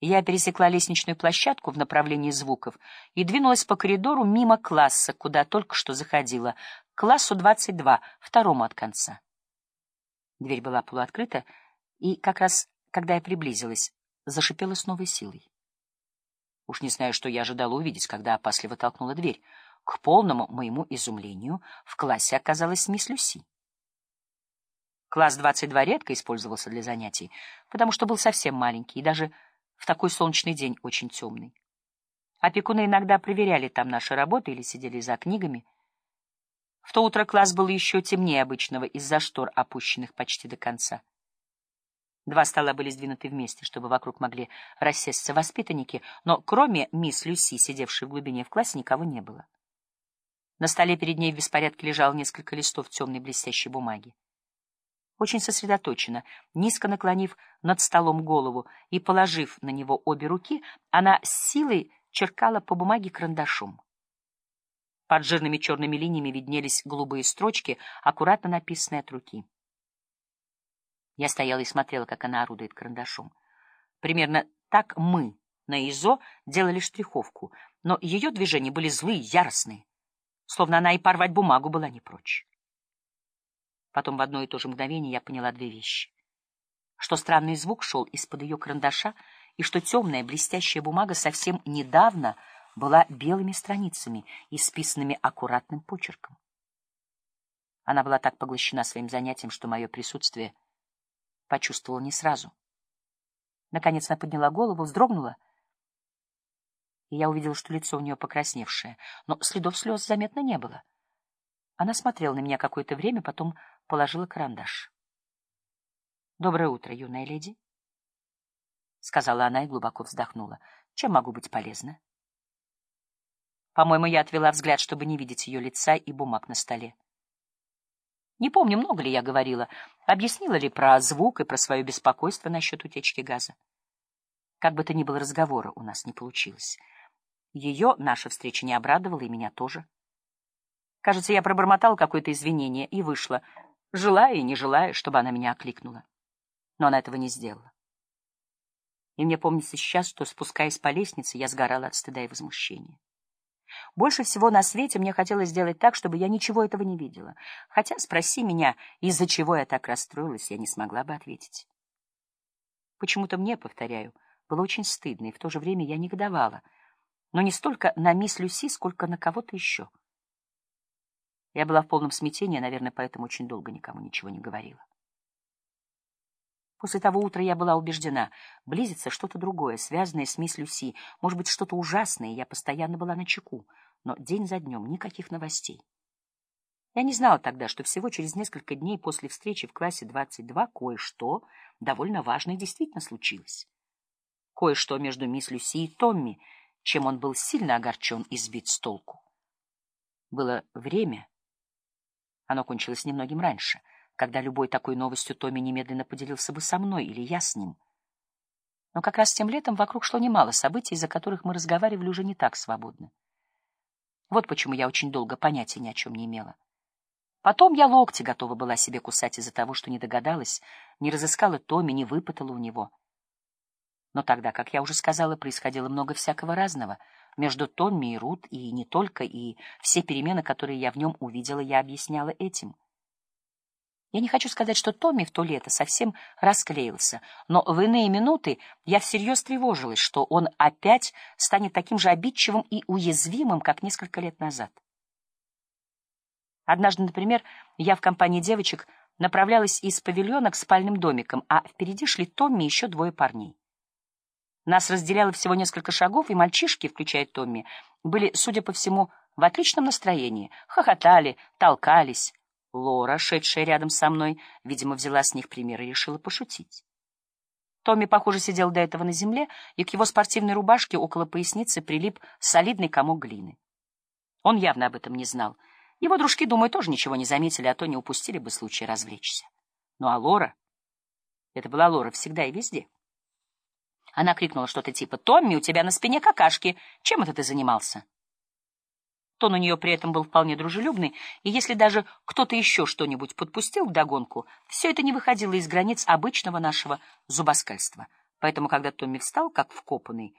Я пересекла лестничную площадку в направлении звуков и двинулась по коридору мимо класса, куда только что заходила, к классу 22, второму от конца. Дверь была полуоткрыта, и как раз, когда я приблизилась, зашипела с новой силой. Уж не знаю, что я ожидала увидеть, когда опасливо толкнула дверь. К полному моему изумлению в классе оказалась мисс Люси. Класс 22 редко использовался для занятий, потому что был совсем маленький и даже в такой солнечный день очень темный. Опекуны иногда проверяли там наши работы или сидели за книгами. В то утро класс был еще темнее обычного из-за штор, опущенных почти до конца. Два стола были сдвинуты вместе, чтобы вокруг могли рассесться воспитанники, но кроме мисс Люси, сидевшей в глубине в классе, никого не было. На столе перед ней в беспорядке лежало несколько листов темной блестящей бумаги очень сосредоточенно, низко наклонив над столом голову и положив на него обе руки, она с силой черкала по бумаге карандашом. Под жирными черными линиями виднелись голубые строчки, аккуратно написанные от руки. Я стояла и смотрела, как она орудует карандашом. Примерно так мы на ИЗО делали штриховку, но ее движения были злые, яростные, словно она и порвать бумагу была не прочь. Потом в одно и то же мгновение я поняла две вещи. Что странный звук шел из-под ее карандаша, и что темная блестящая бумага совсем недавно была белыми страницами, исписанными аккуратным почерком. Она была так поглощена своим занятием, что мое присутствие почувствовала не сразу. Наконец она подняла голову, вздрогнула, и я увидела, что лицо у нее покрасневшее, но следов слез заметно не было. Она смотрела на меня какое-то время, потом положила карандаш. — Доброе утро, юная леди, — сказала она и глубоко вздохнула. — Чем могу быть полезна? По-моему, я отвела взгляд, чтобы не видеть ее лица и бумаг на столе. Не помню, много ли я говорила, объяснила ли про звук и про свое беспокойство насчет утечки газа. Как бы то ни было, разговора у нас не получилось. Ее наша встреча не обрадовала, и меня тоже. Кажется, я пробормотала какое-то извинение и вышла, желая и не желая, чтобы она меня окликнула. Но она этого не сделала. И мне помнится сейчас, что, спускаясь по лестнице, я сгорала от стыда и возмущения. Больше всего на свете мне хотелось сделать так, чтобы я ничего этого не видела. Хотя, спроси меня, из-за чего я так расстроилась, я не смогла бы ответить. Почему-то мне, повторяю, было очень стыдно, и в то же время я негодовала. Но не столько на мисс Люси, сколько на кого-то еще. Я была в полном смятении, наверное, поэтому очень долго никому ничего не говорила. После того утра я была убеждена, близится что-то другое, связанное с мисс Люси, может быть, что-то ужасное, я постоянно была на чеку, но день за днем никаких новостей. Я не знала тогда, что всего через несколько дней после встречи в классе 22 кое-что довольно важное действительно случилось. Кое-что между мисс Люси и Томми, чем он был сильно огорчен и сбит с толку. Было время, оно кончилось немногим раньше, когда любой такой новостью Томми немедленно поделился бы со мной или я с ним. Но как раз тем летом вокруг шло немало событий, из-за которых мы разговаривали уже не так свободно. Вот почему я очень долго понятия ни о чем не имела. Потом я локти готова была себе кусать из-за того, что не догадалась, не разыскала Томми, не выпытала у него. Но тогда, как я уже сказала, происходило много всякого разного — между Томми и Рут, и не только, и все перемены, которые я в нем увидела, я объясняла этим. Я не хочу сказать, что Томми в то лето совсем расклеился, но в иные минуты я всерьез тревожилась, что он опять станет таким же обидчивым и уязвимым, как несколько лет назад. Однажды, например, я в компании девочек направлялась из павильона к спальным домикам, а впереди шли Томми и еще двое парней. Нас разделяло всего несколько шагов, и мальчишки, включая Томми, были, судя по всему, в отличном настроении, хохотали, толкались. Лора, шедшая рядом со мной, видимо, взяла с них пример и решила пошутить. Томми, похоже, сидел до этого на земле, и к его спортивной рубашке около поясницы прилип солидный комок глины. Он явно об этом не знал. Его дружки, думаю, тоже ничего не заметили, а то не упустили бы случай развлечься. Ну а Лора? Это была Лора всегда и везде. Она крикнула что-то типа «Томми, у тебя на спине какашки. Чем это ты занимался?» Тон у нее при этом был вполне дружелюбный, и если даже кто-то еще что-нибудь подпустил вдогонку, все это не выходило из границ обычного нашего зубоскальства. Поэтому, когда Томми встал, как вкопанный,